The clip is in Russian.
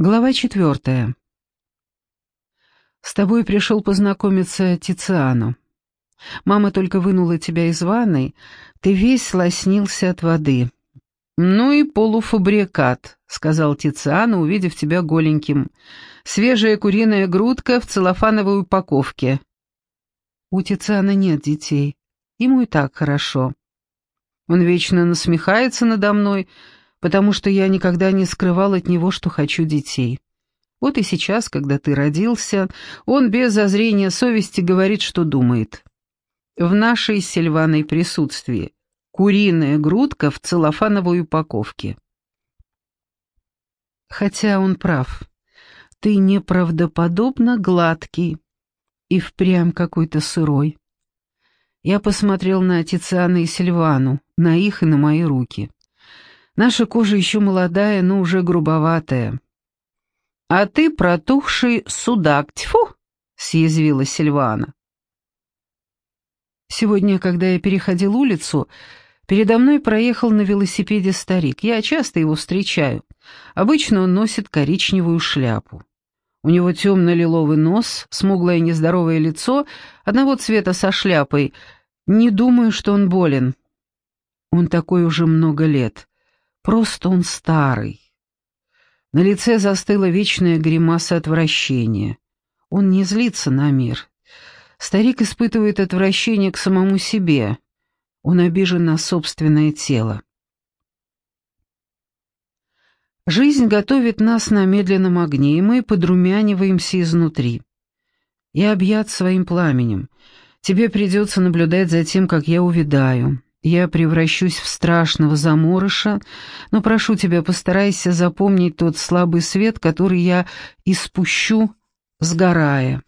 Глава четвертая. С тобой пришел познакомиться Тициану. Мама только вынула тебя из ванной, ты весь лоснился от воды. «Ну и полуфабрикат», — сказал Тициану, увидев тебя голеньким. «Свежая куриная грудка в целлофановой упаковке». У Тициана нет детей. Ему и так хорошо. Он вечно насмехается надо мной, — потому что я никогда не скрывал от него, что хочу детей. Вот и сейчас, когда ты родился, он без зазрения совести говорит, что думает. В нашей Сильваной присутствии куриная грудка в целлофановой упаковке. Хотя он прав. Ты неправдоподобно гладкий и впрямь какой-то сырой. Я посмотрел на Тициана и Сильвану, на их и на мои руки. Наша кожа еще молодая, но уже грубоватая. «А ты протухший судак, тьфу!» — съязвила Сильвана. Сегодня, когда я переходил улицу, передо мной проехал на велосипеде старик. Я часто его встречаю. Обычно он носит коричневую шляпу. У него темно-лиловый нос, смуглое нездоровое лицо, одного цвета со шляпой. Не думаю, что он болен. Он такой уже много лет. Просто он старый. На лице застыла вечная гримаса отвращения. Он не злится на мир. Старик испытывает отвращение к самому себе. Он обижен на собственное тело. Жизнь готовит нас на медленном огне, и мы подрумяниваемся изнутри. Я объят своим пламенем. Тебе придется наблюдать за тем, как я увядаю. Я превращусь в страшного заморыша, но прошу тебя, постарайся запомнить тот слабый свет, который я испущу, сгорая.